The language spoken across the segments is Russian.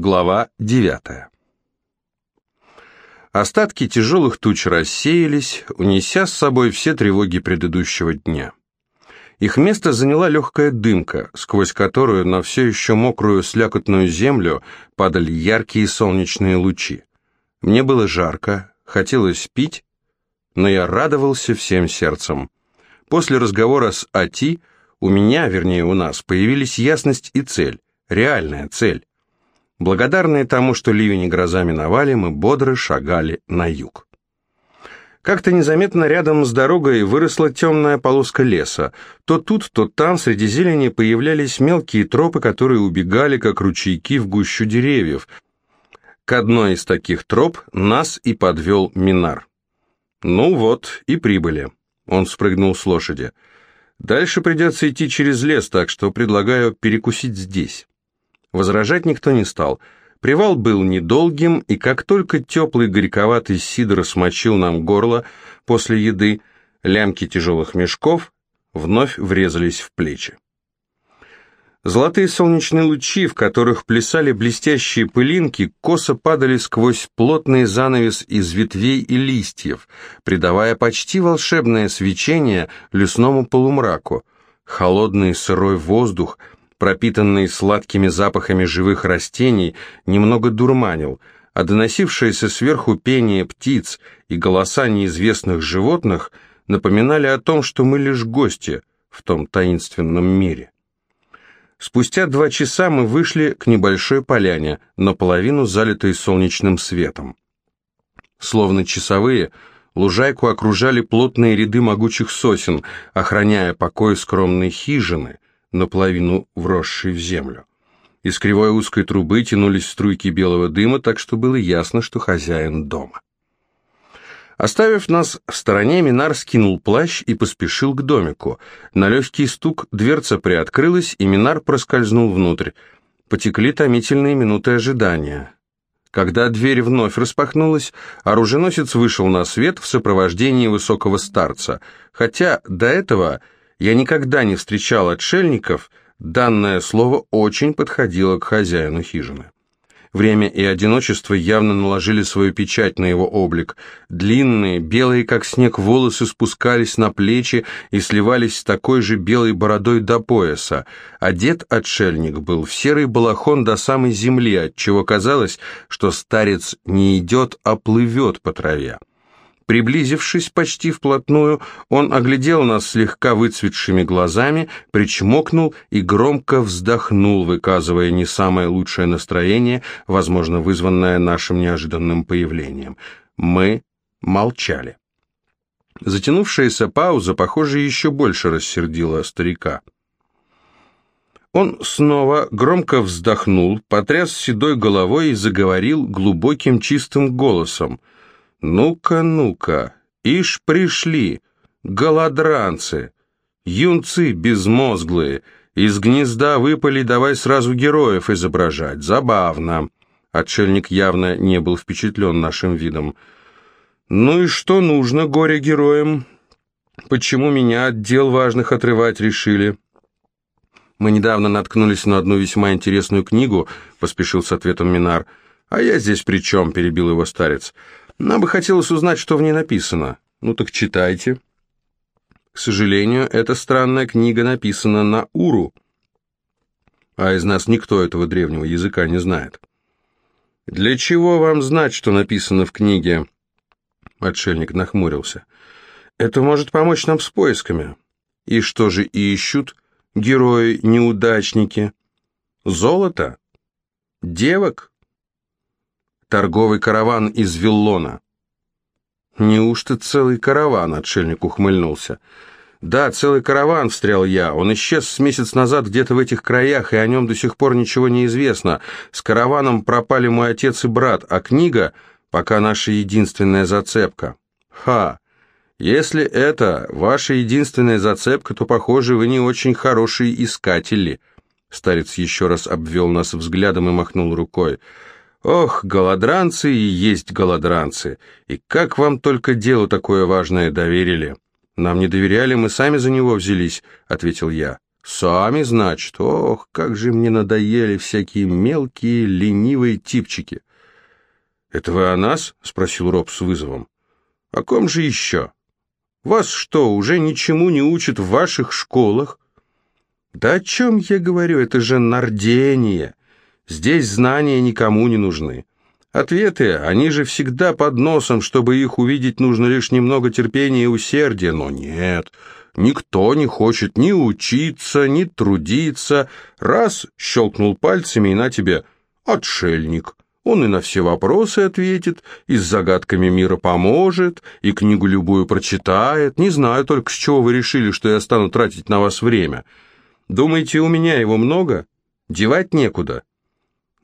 Глава 9. Остатки тяжелых туч рассеялись, унеся с собой все тревоги предыдущего дня. Их место заняла легкая дымка, сквозь которую на все еще мокрую слякотную землю падали яркие солнечные лучи. Мне было жарко, хотелось пить, но я радовался всем сердцем. После разговора с Ати у меня, вернее у нас, появились ясность и цель, реальная цель. Благодарные тому, что ливень и гроза миновали, мы бодро шагали на юг. Как-то незаметно рядом с дорогой выросла темная полоска леса. То тут, то там среди зелени появлялись мелкие тропы, которые убегали, как ручейки в гущу деревьев. К одной из таких троп нас и подвел Минар. «Ну вот, и прибыли». Он спрыгнул с лошади. «Дальше придется идти через лес, так что предлагаю перекусить здесь». Возражать никто не стал. Привал был недолгим, и как только теплый горьковатый сидр смочил нам горло после еды, лямки тяжелых мешков вновь врезались в плечи. Золотые солнечные лучи, в которых плясали блестящие пылинки, косо падали сквозь плотный занавес из ветвей и листьев, придавая почти волшебное свечение лесному полумраку. Холодный сырой воздух – пропитанный сладкими запахами живых растений, немного дурманил, а доносившееся сверху пение птиц и голоса неизвестных животных напоминали о том, что мы лишь гости в том таинственном мире. Спустя два часа мы вышли к небольшой поляне, наполовину залитой солнечным светом. Словно часовые, лужайку окружали плотные ряды могучих сосен, охраняя покой скромной хижины, наполовину вросший в землю. Из кривой узкой трубы тянулись струйки белого дыма, так что было ясно, что хозяин дома. Оставив нас в стороне, Минар скинул плащ и поспешил к домику. На легкий стук дверца приоткрылась, и Минар проскользнул внутрь. Потекли томительные минуты ожидания. Когда дверь вновь распахнулась, оруженосец вышел на свет в сопровождении высокого старца, хотя до этого я никогда не встречал отшельников, данное слово очень подходило к хозяину хижины. Время и одиночество явно наложили свою печать на его облик. Длинные, белые как снег волосы спускались на плечи и сливались с такой же белой бородой до пояса. Одет отшельник был в серый балахон до самой земли, отчего казалось, что старец не идет, а плывет по траве. Приблизившись почти вплотную, он оглядел нас слегка выцветшими глазами, причмокнул и громко вздохнул, выказывая не самое лучшее настроение, возможно, вызванное нашим неожиданным появлением. Мы молчали. Затянувшаяся пауза, похоже, еще больше рассердила старика. Он снова громко вздохнул, потряс седой головой и заговорил глубоким чистым голосом — «Ну-ка, ну-ка, ишь пришли, голодранцы, юнцы безмозглые, из гнезда выпали, давай сразу героев изображать, забавно». Отшельник явно не был впечатлен нашим видом. «Ну и что нужно горе-героям? Почему меня от дел важных отрывать решили?» «Мы недавно наткнулись на одну весьма интересную книгу», — поспешил с ответом Минар. «А я здесь при чем?» — перебил его старец. Нам бы хотелось узнать, что в ней написано. Ну так читайте. К сожалению, эта странная книга написана на уру, а из нас никто этого древнего языка не знает. Для чего вам знать, что написано в книге? Отшельник нахмурился. Это может помочь нам с поисками. И что же ищут герои-неудачники? Золото? Девок? Торговый караван из Виллона». «Неужто целый караван?» — отшельник ухмыльнулся. «Да, целый караван», — встрял я. «Он исчез с месяц назад где-то в этих краях, и о нем до сих пор ничего не известно. С караваном пропали мой отец и брат, а книга — пока наша единственная зацепка». «Ха! Если это ваша единственная зацепка, то, похоже, вы не очень хорошие искатели». Старец еще раз обвел нас взглядом и махнул рукой. Ох, голодранцы и есть голодранцы. И как вам только дело такое важное доверили? Нам не доверяли, мы сами за него взялись, ответил я. Сами, значит. Ох, как же мне надоели всякие мелкие, ленивые типчики. «Это вы о нас?» — спросил Роб с вызовом. «О ком же еще? Вас что, уже ничему не учат в ваших школах?» «Да о чем я говорю? Это же нардение. Здесь знания никому не нужны. Ответы, они же всегда под носом, чтобы их увидеть, нужно лишь немного терпения и усердия. Но нет, никто не хочет ни учиться, ни трудиться. Раз, щелкнул пальцами, и на тебе отшельник». Он и на все вопросы ответит, и с загадками мира поможет, и книгу любую прочитает. Не знаю только, с чего вы решили, что я стану тратить на вас время. Думаете, у меня его много? Девать некуда.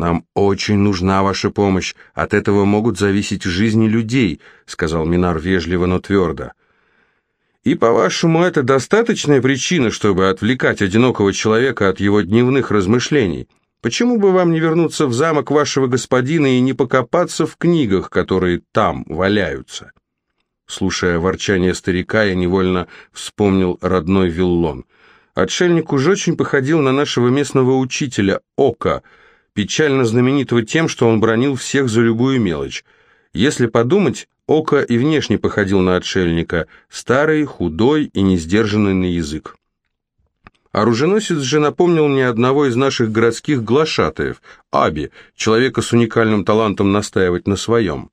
Нам очень нужна ваша помощь. От этого могут зависеть жизни людей, сказал Минар вежливо, но твердо. И, по-вашему, это достаточная причина, чтобы отвлекать одинокого человека от его дневных размышлений? Почему бы вам не вернуться в замок вашего господина и не покопаться в книгах, которые там валяются?» Слушая ворчание старика, я невольно вспомнил родной Виллон. Отшельник уж очень походил на нашего местного учителя Ока, печально знаменитого тем, что он бронил всех за любую мелочь. Если подумать, Ока и внешне походил на отшельника, старый, худой и несдержанный на язык. Оруженосец же напомнил мне одного из наших городских глашатаев, Аби, человека с уникальным талантом настаивать на своем.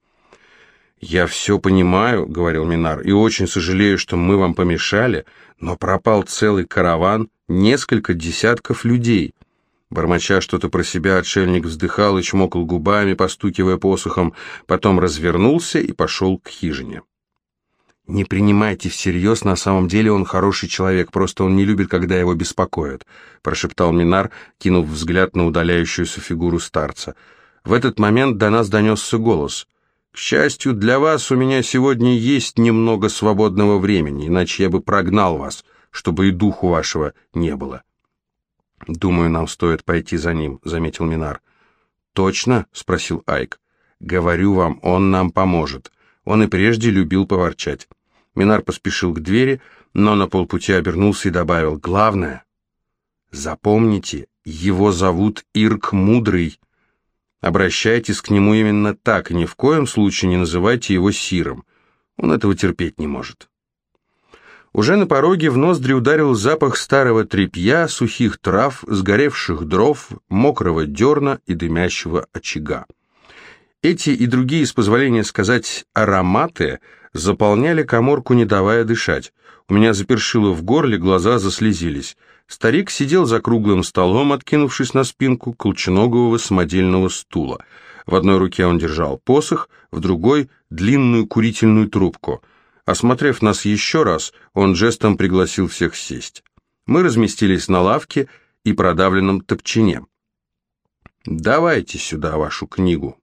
«Я все понимаю», — говорил Минар, — «и очень сожалею, что мы вам помешали, но пропал целый караван, несколько десятков людей». Бормоча что-то про себя, отшельник вздыхал и чмокал губами, постукивая посохом, потом развернулся и пошел к хижине. «Не принимайте всерьез, на самом деле он хороший человек, просто он не любит, когда его беспокоят», прошептал Минар, кинув взгляд на удаляющуюся фигуру старца. В этот момент до нас донесся голос. «К счастью для вас, у меня сегодня есть немного свободного времени, иначе я бы прогнал вас, чтобы и духу вашего не было». «Думаю, нам стоит пойти за ним», — заметил Минар. «Точно?» — спросил Айк. «Говорю вам, он нам поможет. Он и прежде любил поворчать». Минар поспешил к двери, но на полпути обернулся и добавил «Главное, запомните, его зовут Ирк Мудрый. Обращайтесь к нему именно так, и ни в коем случае не называйте его Сиром. Он этого терпеть не может». Уже на пороге в ноздри ударил запах старого тряпья, сухих трав, сгоревших дров, мокрого дерна и дымящего очага. Эти и другие, с позволения сказать, ароматы заполняли коморку, не давая дышать. У меня запершило в горле, глаза заслезились. Старик сидел за круглым столом, откинувшись на спинку колченогого самодельного стула. В одной руке он держал посох, в другой — длинную курительную трубку. Осмотрев нас еще раз, он жестом пригласил всех сесть. Мы разместились на лавке и продавленном топчине. «Давайте сюда вашу книгу»,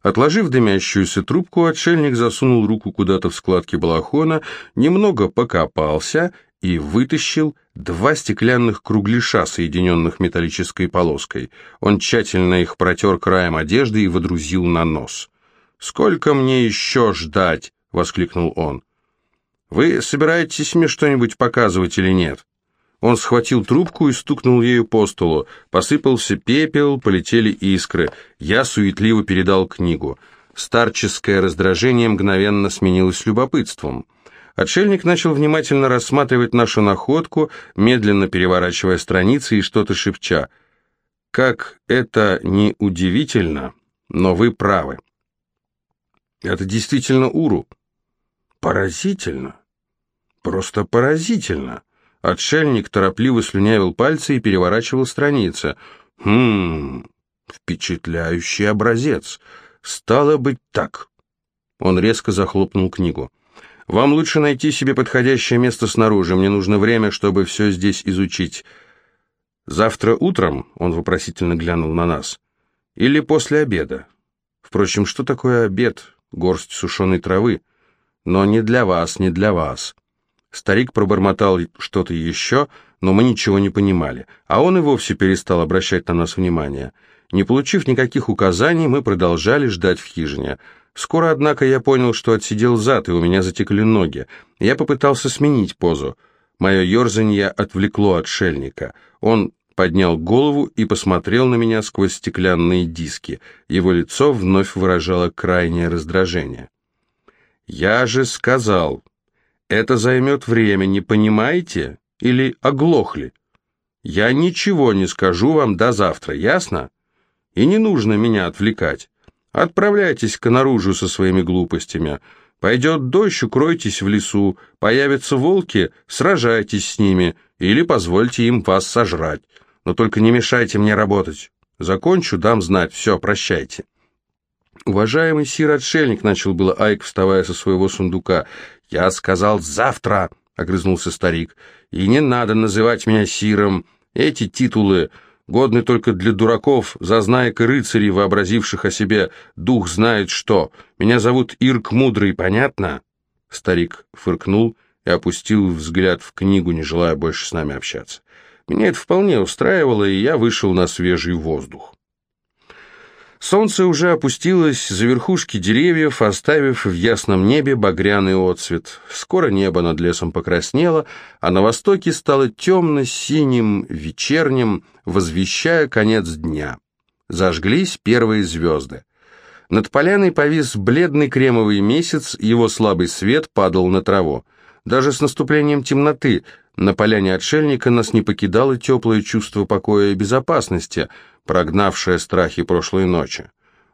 Отложив дымящуюся трубку, отшельник засунул руку куда-то в складки балахона, немного покопался и вытащил два стеклянных кругляша, соединенных металлической полоской. Он тщательно их протер краем одежды и водрузил на нос. «Сколько мне еще ждать?» — воскликнул он. «Вы собираетесь мне что-нибудь показывать или нет?» Он схватил трубку и стукнул ею по столу. Посыпался пепел, полетели искры. Я суетливо передал книгу. Старческое раздражение мгновенно сменилось любопытством. Отшельник начал внимательно рассматривать нашу находку, медленно переворачивая страницы и что-то шепча. «Как это не удивительно, но вы правы». «Это действительно Уру». «Поразительно. Просто поразительно». Отшельник торопливо слюнявил пальцы и переворачивал страницы. «Хм, впечатляющий образец. Стало быть так». Он резко захлопнул книгу. «Вам лучше найти себе подходящее место снаружи. Мне нужно время, чтобы все здесь изучить. Завтра утром?» — он вопросительно глянул на нас. «Или после обеда? Впрочем, что такое обед? Горсть сушеной травы. Но не для вас, не для вас». Старик пробормотал что-то еще, но мы ничего не понимали, а он и вовсе перестал обращать на нас внимание. Не получив никаких указаний, мы продолжали ждать в хижине. Скоро, однако, я понял, что отсидел зад, и у меня затекли ноги. Я попытался сменить позу. Мое ерзанье отвлекло отшельника. Он поднял голову и посмотрел на меня сквозь стеклянные диски. Его лицо вновь выражало крайнее раздражение. «Я же сказал, это займет время, не понимаете? Или оглохли? Я ничего не скажу вам до завтра, ясно? И не нужно меня отвлекать. Отправляйтесь-ка наружу со своими глупостями. Пойдет дождь, укройтесь в лесу. Появятся волки, сражайтесь с ними. Или позвольте им вас сожрать. Но только не мешайте мне работать. Закончу, дам знать. Все, прощайте. «Уважаемый сир-отшельник», — начал было Айк, вставая со своего сундука. «Я сказал завтра», — огрызнулся старик. «И не надо называть меня сиром. Эти титулы годны только для дураков, зазнаек и рыцарей, вообразивших о себе дух знает что. Меня зовут Ирк Мудрый, понятно?» Старик фыркнул и опустил взгляд в книгу, не желая больше с нами общаться. Меня это вполне устраивало, и я вышел на свежий воздух. Солнце уже опустилось за верхушки деревьев, оставив в ясном небе багряный отцвет. Скоро небо над лесом покраснело, а на востоке стало темно-синим, вечерним, возвещая конец дня. Зажглись первые звезды. Над поляной повис бледный кремовый месяц, его слабый свет падал на траву. Даже с наступлением темноты на поляне отшельника нас не покидало теплое чувство покоя и безопасности, прогнавшее страхи прошлой ночи.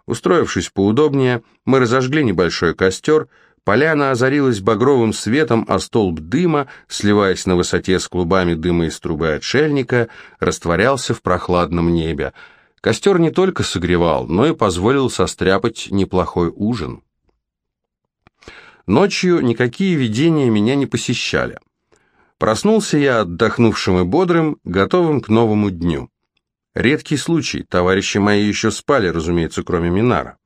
Устроившись поудобнее, мы разожгли небольшой костер, поляна озарилась багровым светом, а столб дыма, сливаясь на высоте с клубами дыма из трубы отшельника, растворялся в прохладном небе. Костер не только согревал, но и позволил состряпать неплохой ужин. Ночью никакие видения меня не посещали. Проснулся я отдохнувшим и бодрым, готовым к новому дню. Редкий случай, товарищи мои еще спали, разумеется, кроме Минара.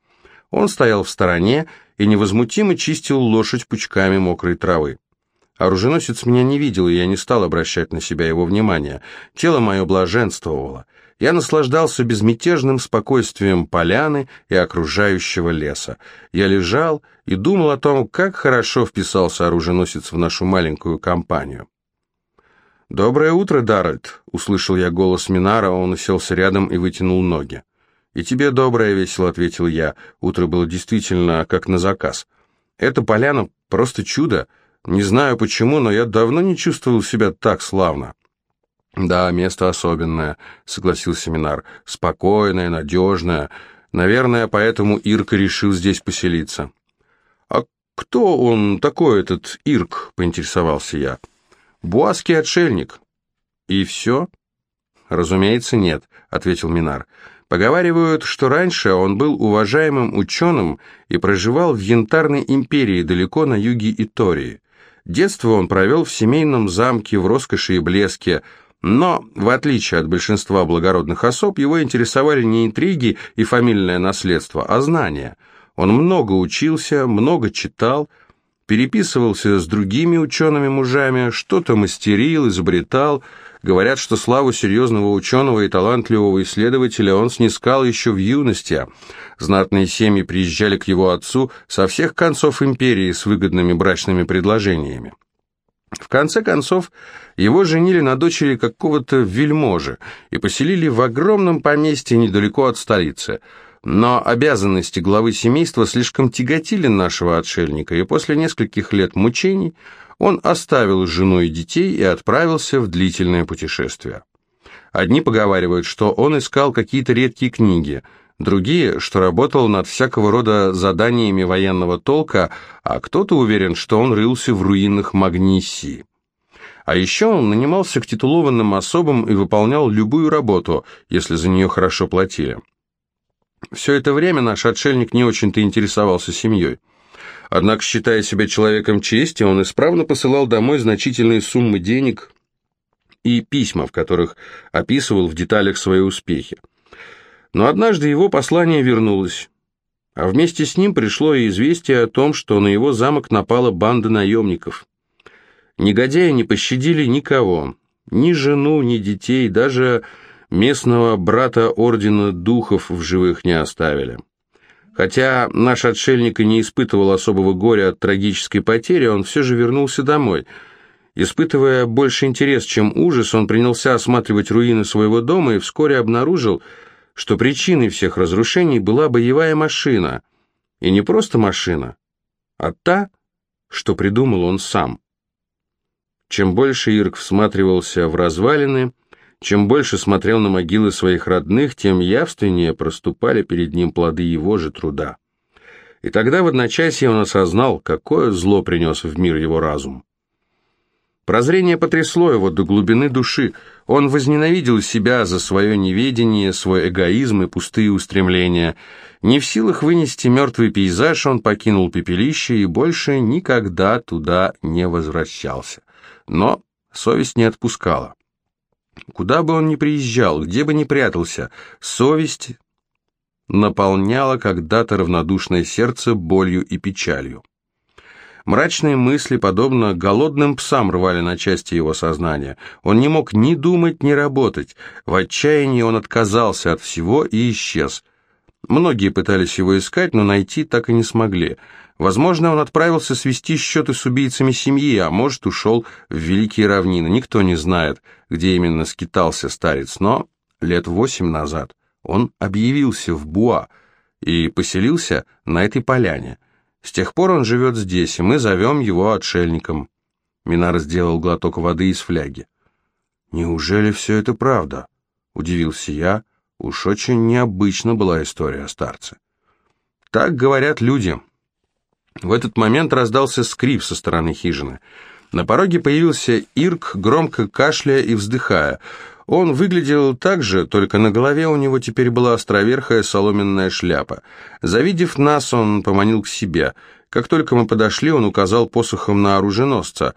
Он стоял в стороне и невозмутимо чистил лошадь пучками мокрой травы. Оруженосец меня не видел, и я не стал обращать на себя его внимание. Тело мое блаженствовало. Я наслаждался безмятежным спокойствием поляны и окружающего леса. Я лежал и думал о том, как хорошо вписался оруженосец в нашу маленькую компанию. «Доброе утро, Даральд!» — услышал я голос Минара, он уселся рядом и вытянул ноги. «И тебе доброе, — весело ответил я. Утро было действительно как на заказ. Эта поляна — просто чудо. Не знаю почему, но я давно не чувствовал себя так славно». «Да, место особенное», — согласился Минар. «Спокойное, надежное. Наверное, поэтому Ирка решил здесь поселиться». «А кто он такой, этот Ирк?» — поинтересовался. «Я...» Буаский отшельник. И все? Разумеется, нет, ответил Минар. Поговаривают, что раньше он был уважаемым ученым и проживал в Янтарной империи далеко на юге Итории. Детство он провел в семейном замке в роскоши и блеске, но, в отличие от большинства благородных особ, его интересовали не интриги и фамильное наследство, а знания. Он много учился, много читал, переписывался с другими учеными-мужами, что-то мастерил, изобретал. Говорят, что славу серьезного ученого и талантливого исследователя он снискал еще в юности. Знатные семьи приезжали к его отцу со всех концов империи с выгодными брачными предложениями. В конце концов, его женили на дочери какого-то вельможи и поселили в огромном поместье недалеко от столицы – но обязанности главы семейства слишком тяготили нашего отшельника, и после нескольких лет мучений он оставил жену и детей и отправился в длительное путешествие. Одни поговаривают, что он искал какие-то редкие книги, другие, что работал над всякого рода заданиями военного толка, а кто-то уверен, что он рылся в руинах Магнисии. А еще он нанимался к титулованным особам и выполнял любую работу, если за нее хорошо платили. Все это время наш отшельник не очень-то интересовался семьей. Однако, считая себя человеком чести, он исправно посылал домой значительные суммы денег и письма, в которых описывал в деталях свои успехи. Но однажды его послание вернулось, а вместе с ним пришло и известие о том, что на его замок напала банда наемников. Негодяи не пощадили никого, ни жену, ни детей, даже местного брата Ордена Духов в живых не оставили. Хотя наш отшельник и не испытывал особого горя от трагической потери, он все же вернулся домой. Испытывая больше интерес, чем ужас, он принялся осматривать руины своего дома и вскоре обнаружил, что причиной всех разрушений была боевая машина. И не просто машина, а та, что придумал он сам. Чем больше Ирк всматривался в развалины, чем больше смотрел на могилы своих родных, тем явственнее проступали перед ним плоды его же труда. И тогда в одночасье он осознал, какое зло принес в мир его разум. Прозрение потрясло его до глубины души. Он возненавидел себя за свое неведение, свой эгоизм и пустые устремления. Не в силах вынести мертвый пейзаж, он покинул пепелище и больше никогда туда не возвращался. Но совесть не отпускала. Куда бы он ни приезжал, где бы ни прятался, совесть наполняла когда-то равнодушное сердце болью и печалью. Мрачные мысли, подобно голодным псам, рвали на части его сознания. Он не мог ни думать, ни работать. В отчаянии он отказался от всего и исчез. Многие пытались его искать, но найти так и не смогли. Возможно, он отправился свести счеты с убийцами семьи, а может, ушел в Великие Равнины. Никто не знает, где именно скитался старец, но лет восемь назад он объявился в Буа и поселился на этой поляне. С тех пор он живет здесь, и мы зовем его отшельником». Минар сделал глоток воды из фляги. «Неужели все это правда?» — удивился я. Уж очень необычна была история о старце. «Так говорят люди». В этот момент раздался скрип со стороны хижины. На пороге появился Ирк, громко кашляя и вздыхая. Он выглядел так же, только на голове у него теперь была островерхая соломенная шляпа. Завидев нас, он поманил к себе. Как только мы подошли, он указал посохом на оруженосца.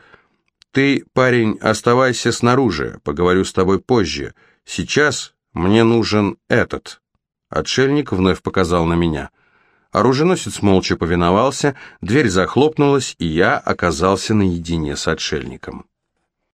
«Ты, парень, оставайся снаружи, поговорю с тобой позже. Сейчас мне нужен этот». Отшельник вновь показал на меня. Оруженосец молча повиновался, дверь захлопнулась, и я оказался наедине с отшельником.